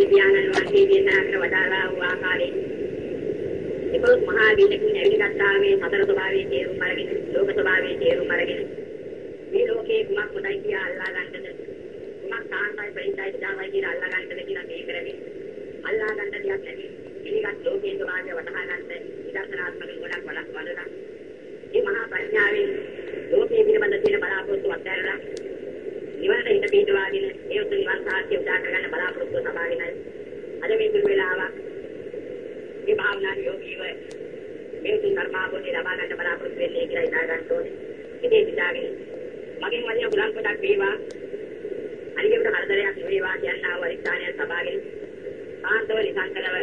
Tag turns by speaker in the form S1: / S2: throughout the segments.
S1: මහා පියාණන් වහන්සේ දේශනා කර වදාළා වූ ආකාරයෙන් එකොළොස් මහා වීලකින් ඇවිල්ගත්තා මේ සතර ස්වභාවයේ තේරුම් අරගෙන ලෝක ස්වභාවයේ තේරුම් අරගෙන මේ ලෝකේ කුමක් හොඳයි කියලා අල්ලා ගන්නද කුමක් සාන්තයි ප්‍රේතයි දාවයි කියලා අල්ලා ගන්නද කියලා මේ කරගෙන අල්ලා ගන්න දෙයක් නැති පිළිගත් ලෝකයේ ස්වභාවය වටහා ගන්න විදර්ශනාත්මක ගොඩක් වඩක් වලලා මේ මහා ප්‍රඥාවෙන් ලෝකයේ පිළිබඳ තියෙන බලාපොරොත්තු අත්හැරලා නිවනට හිත පිටවාගෙන ඒ උතුම් නිවන් සාක්ෂිය උදා කරගන්න බලාපොරොත්තු සබාගෙනයි අද මේ දුර වේලාවක් මේ භාවනා යෝගීව මේ උතුම් කර්මාවෝදී ලබා ගන්න බලාපොරොත්තු වෙන්නේ කියලා හිතා ගන්න ඕනේ. ඉතින් හිතාගෙන මගෙන් වදින බුලන් කොටක් වේවා අනිකට හතරයක් වේවා කියනවා වරිස්ථානය සබාගෙන කාන්තව නිසංකලව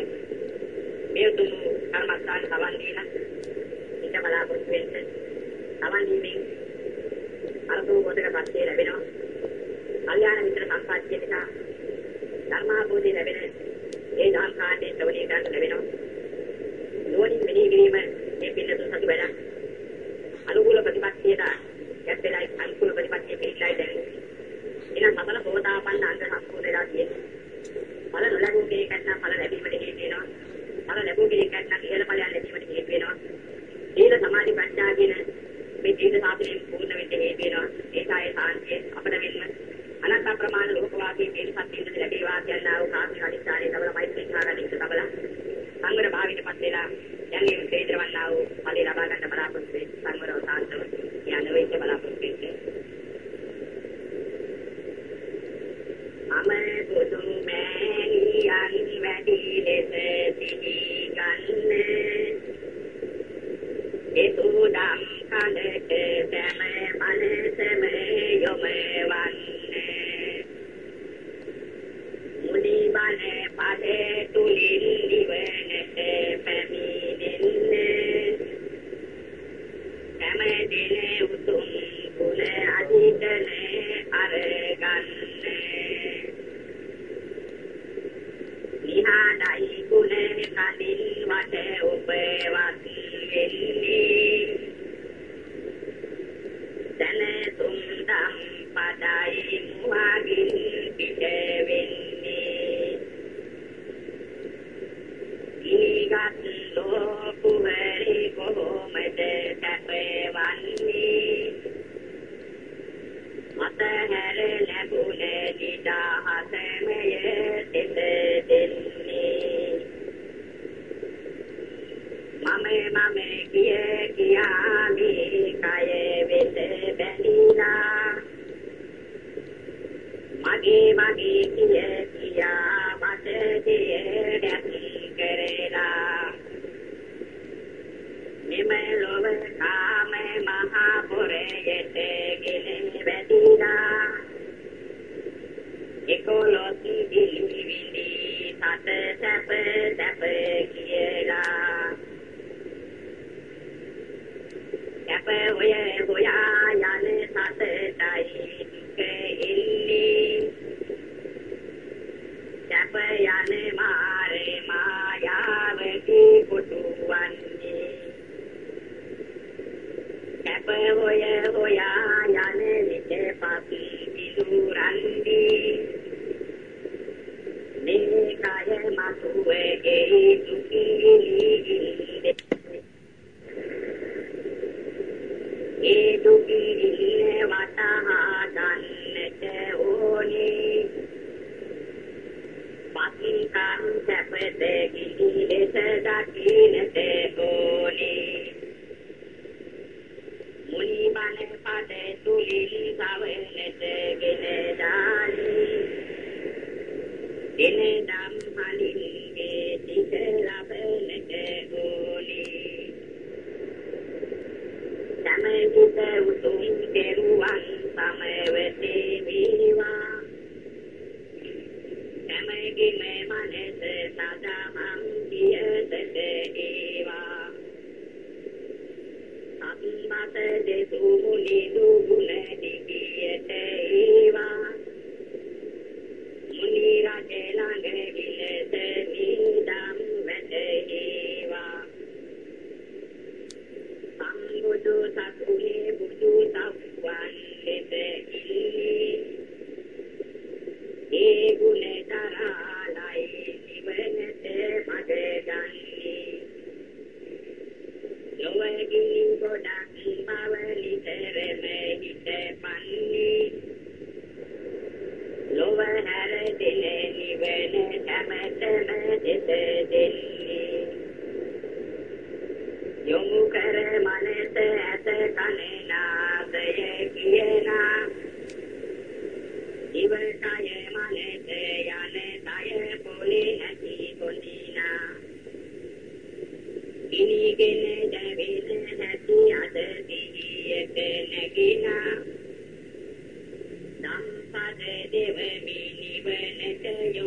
S1: මේ උතුම් කර්මස්ථාන සවන් දීලා හිත බලාපොරොත්තු වෙන්න. සවන් දීමෙන් අරතෝ පොතක පස්සේ ලැබෙනවා. කල්යාණ මිත්‍ර සම්පත්තිය නිසා ධර්මාභෝධය ලැබෙන ඒ දාන කාණ්ඩේ ශ්‍රවණය කරන්න ලැබෙනවා. නුවණින් මෙනෙහි කිරීම මේ පිළිතුරු සතු වැඩ. අනුකූල ප්‍රතිපත්තියට ගැටෙලා අනුකූල ප්‍රතිපත්තිය පිළිලයි දැන්. එන සතර සෝතාපන්න අංග සම්පූර්ණ වෙලා තියෙනවා. ඵල නොලැබුව කෙනෙක් නැත්නම් ඵල ලැබීමට හේතු වෙනවා. ඵල ලැබුව කෙනෙක් නැත්නම් ඉහළ ඵලයන් ලැබීමට හේතු වෙනවා. සීල සමාධි ප්‍රඥා කියන මේ ජීවිත නා නම් පදේ දෙවමි නිවනට යොමු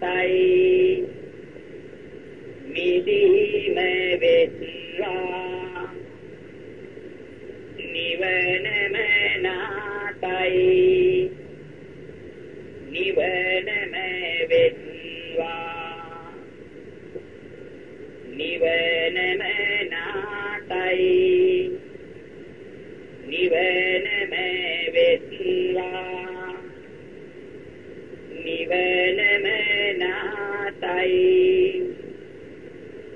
S1: නාතයි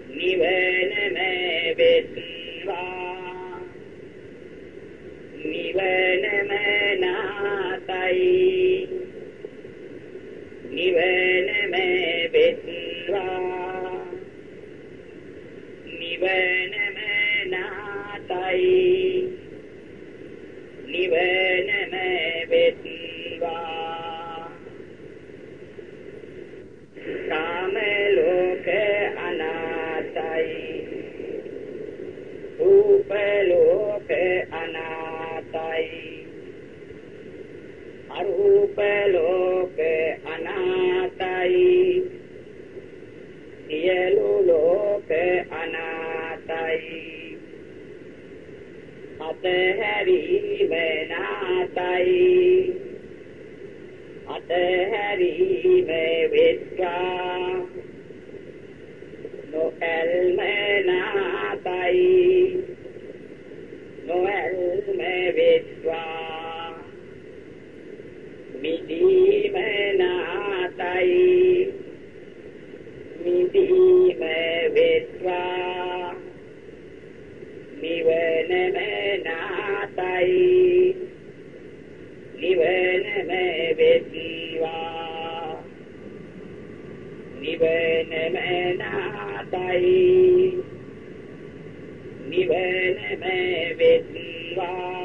S1: නිවනම වෙත්වා නිවනම
S2: නාතයි නිවනම අරූප ලෝක අනාතයි. සියලු ලෝක අනාතයි. අතහැරීම නාතයි අතහැරීම වෙත්වා නොඇල්ම නාතයි නොඇල්ම වෙත්වා මිදීම නාතයි මිදීම වෙත්වා නිවනම නාතයි නිවනම වෙත්වා නිවනම නාතයි නිවනම වෙත්වා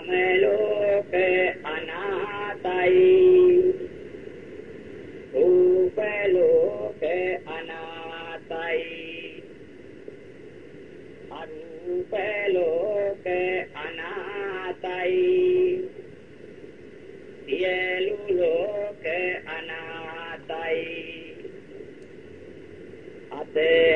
S2: ලෝක අනාතයි රූප ලෝක අනාතයි අරූප ලෝක අනාතයි සියලු ලෝක අනාතයි අතහැරීම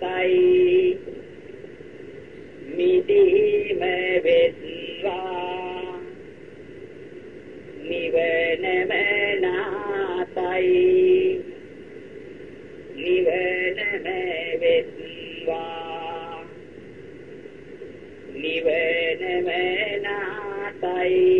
S2: නාතයි මිදීම වෙත්වා. නිවනම නාතයි නිවනම වෙත්වා. නිවනම නාතයි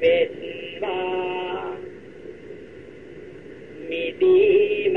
S2: වෙත්වා. මිදීම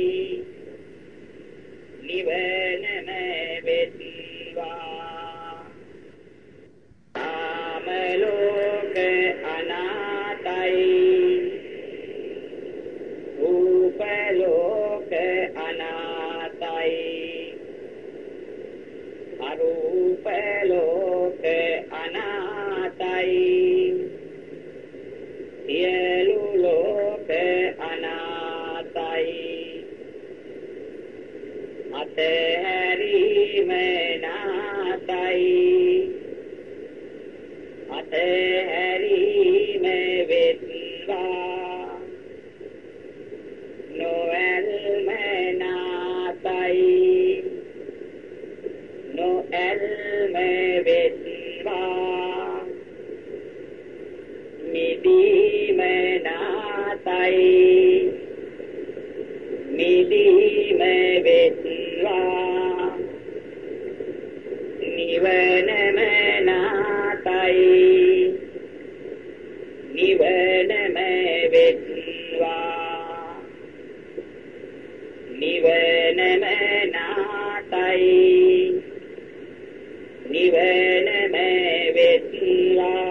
S2: මිදීම නාතයි මිදීම වෙත්වා නිවනම නාතයි නිවනම වෙත්වා නිවනම නාතයි නිවනම වෙත්වා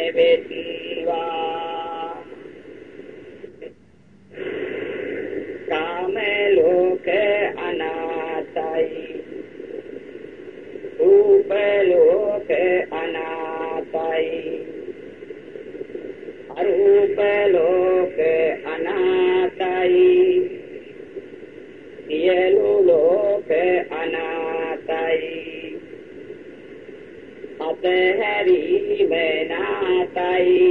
S2: ලෝක අනාතයි. සියලු ලෝක අනාතයි. අතහැරීම නාතයි.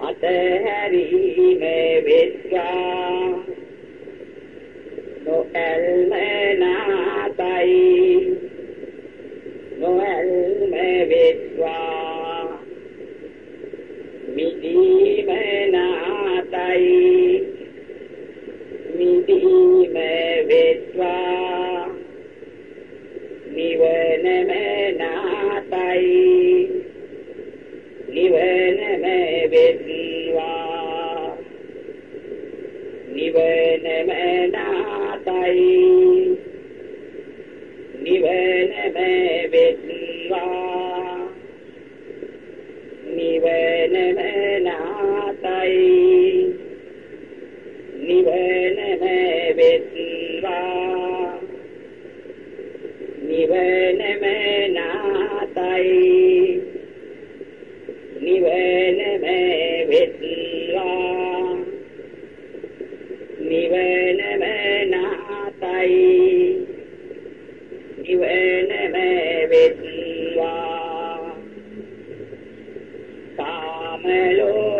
S2: අතහැරීම වෙත්වා නොඇල්ම නාතයි. නොඇල්ම වෙත්වා මිදීම නාතයි මිදීම වෙත්වා නිවනම නාතයි නිවනම වෙත්වා නිවනම නාතයි නිවනම වෙත්වා නිවන මනාතයි නිවනම වෙත්වා නිවනම නාතයි නිවනම වෙත්වා නිවනම නාතයි නිවනම වෙත් hello.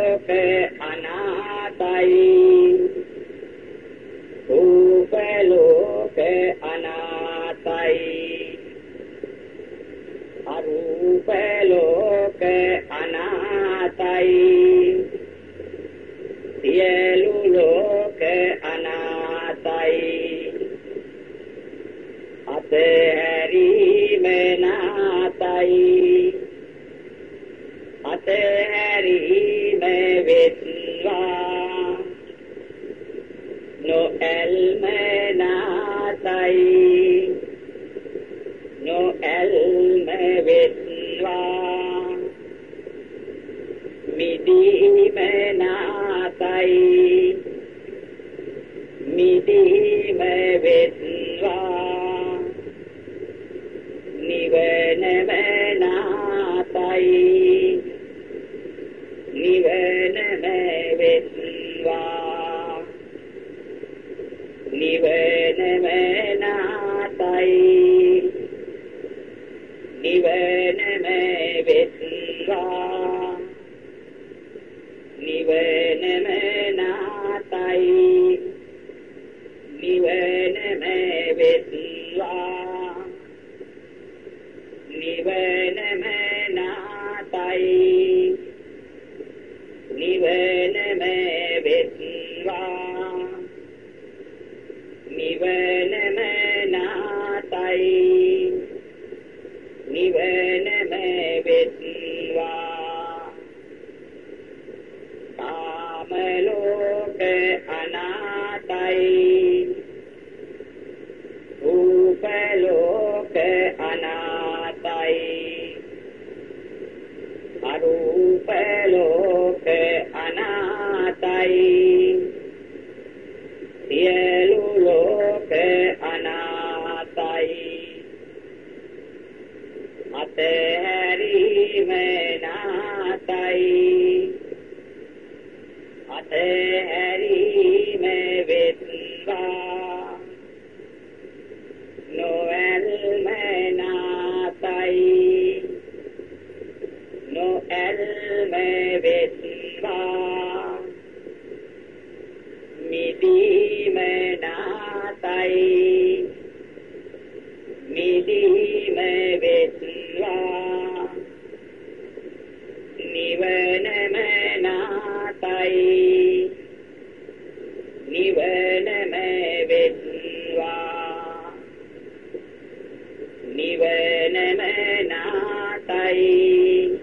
S2: නාටයි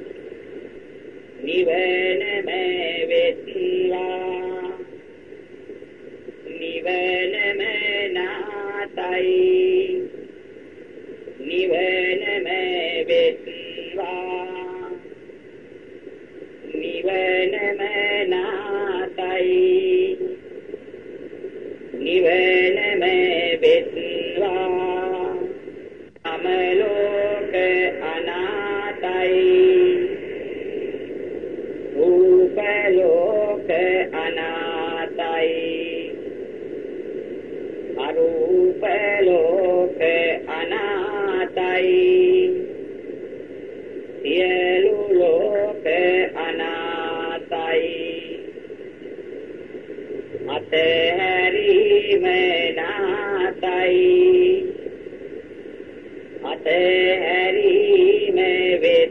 S2: නිවනම වෙත්වා නිවනම නාටයි නිවනම වෙත්වා නිවනම නාටයි නිවන අතහැරි මනාතයි අතහැරි මේ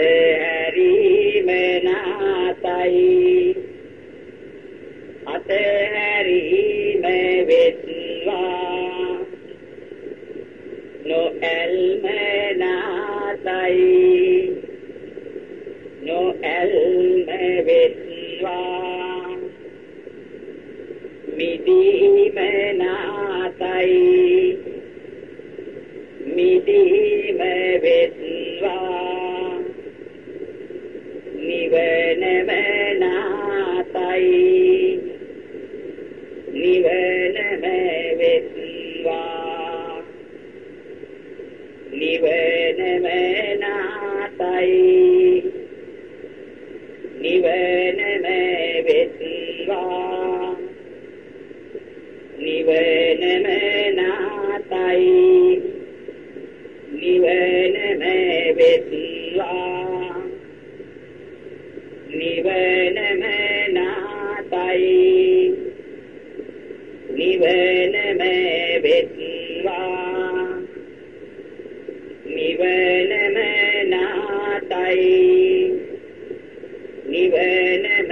S2: අතහැරීම නාතයි අතහැරීම වෙත්වා. නොඇල්ම නාතයි නොඇල්ම වෙත්වා. මිදීම නාතයි මිදීම වෙත්වා නිවනම නාතයි නිවනම වෙත්වා නිවනම නාතයි නිවනම වෙත්වා නිවනම නාතයි නිවනම වෙත්වා නිවනම නාතයි නිවනම වෙත්වා නිවනම නාතයි නිවනම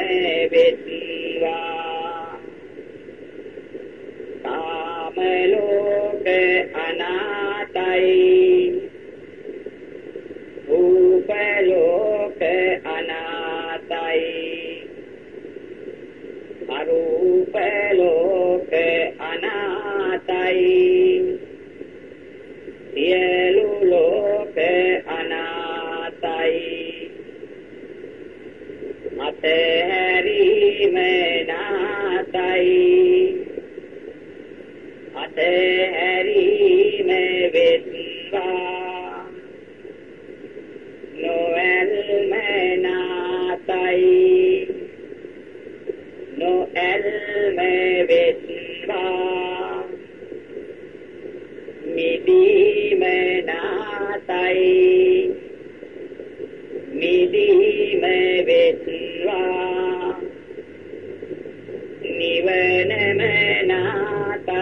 S2: වෙත්වා අරූප ලෝක අනාතයි. සියලු ලෝක අනාතයි. අතහැරීම නාතයි.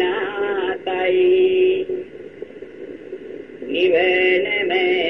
S2: නාතයි නිවනමේ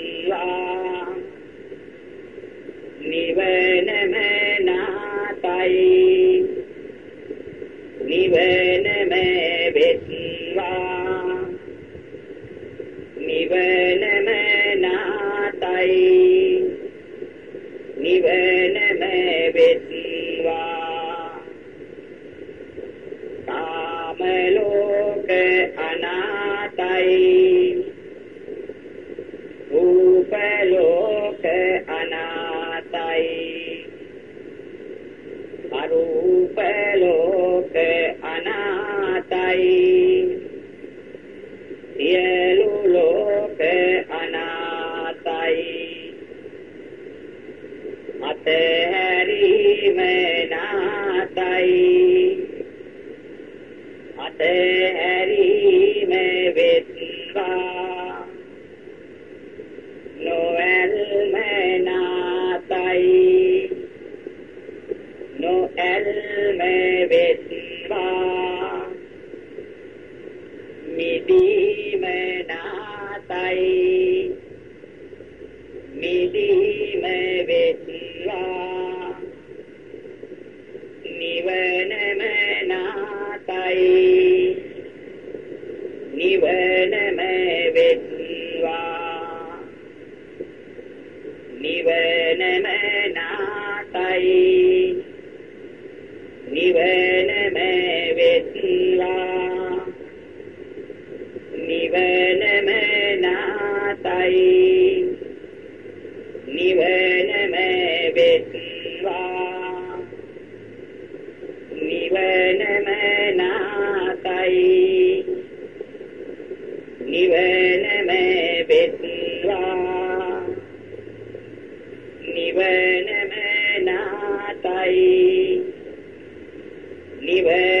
S2: නිවන මනාතයි නිවන මේ වෙත්වා නිවන මනාතයි නිවන අතහැරීම නාතයි අතහැරීම වෙත්වා. නාතයි නිවනම වෙත්වා නිවනම නාතයි නිවනම වෙත්වා නිවනම නාතයි නිවනම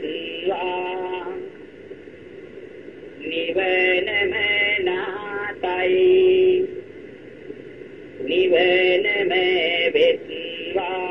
S2: වෙත්වා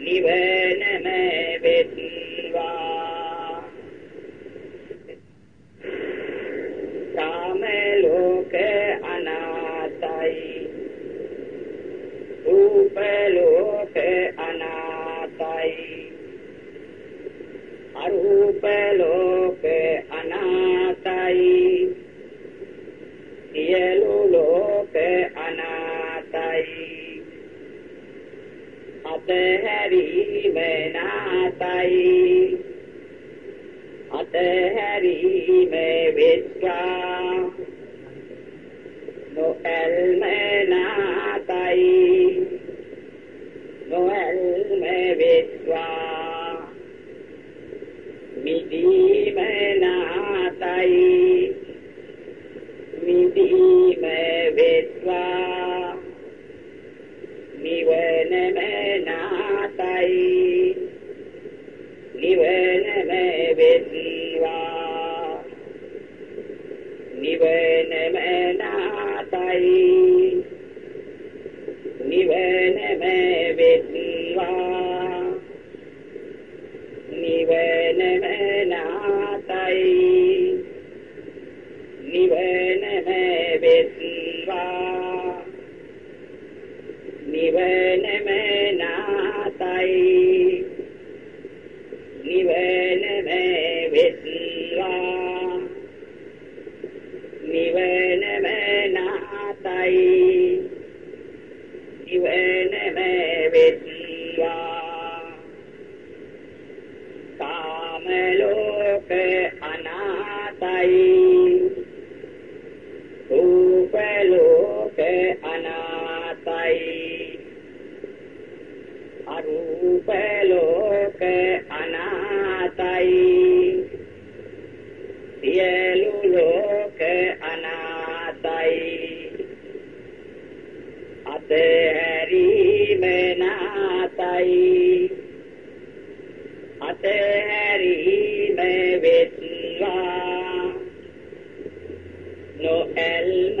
S2: නිවනම වෙත්වා කාම ලෝක අනාතයි රූප ලෝක අනාතයි අරූප ලෝක යටයි අතහැරීම වෙස්කා නොඇල්මනාතයි නොඇල්ම වෙස්වා මිදීමනාතයි මිදීම වෙස්වා හැරීම වෙත්වා නොඇල්ම